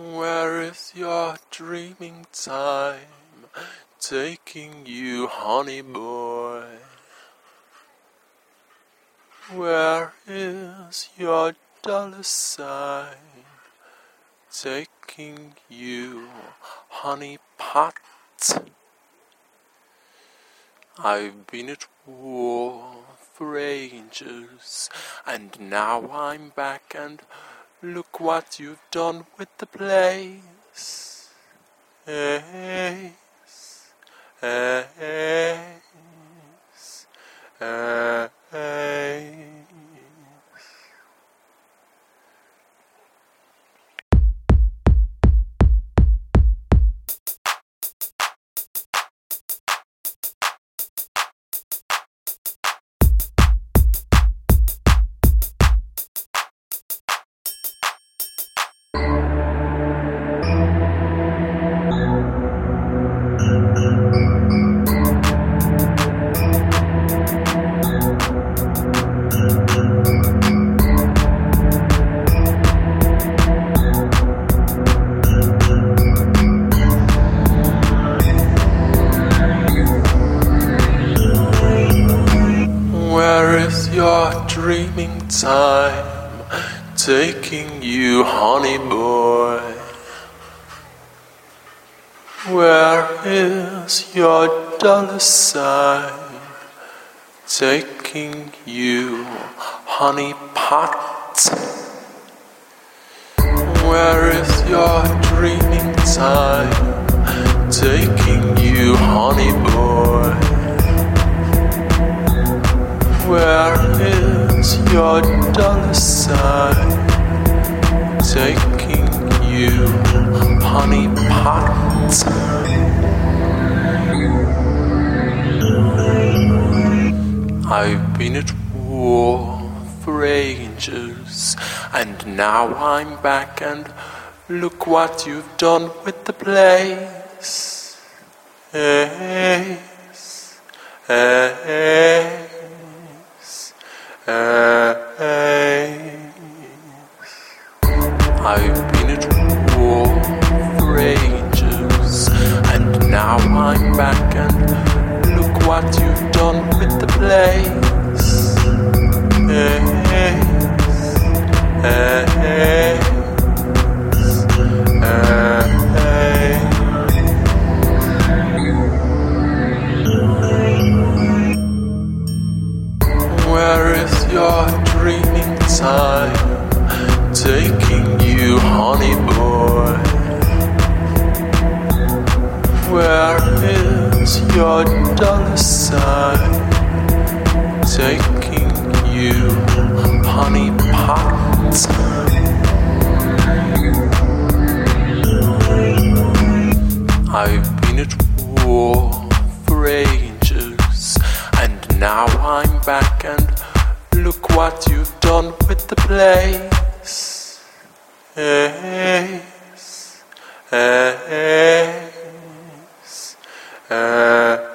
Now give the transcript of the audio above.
Where is your dreaming time taking you, honey boy? Where is your dollar sign taking you, honey pot? I've been at war for ages, and now I'm back, and look what you've done with the place. Ace, your dreaming time taking you, honey boy? Where is your dollar sign taking you, honey pot? Where is your dreaming time taking you, your dollar sign taking you, honey pot? I've been at war for ages, and now I'm back, and look what you've done with the place. Ace, ace. Uh, I've been your dreaming time taking you, honey boy? Where is your dollar sign taking you, honey pot? I've been at war for ages, and now I'm back, and what you've done with the place. Ace, ace, ace.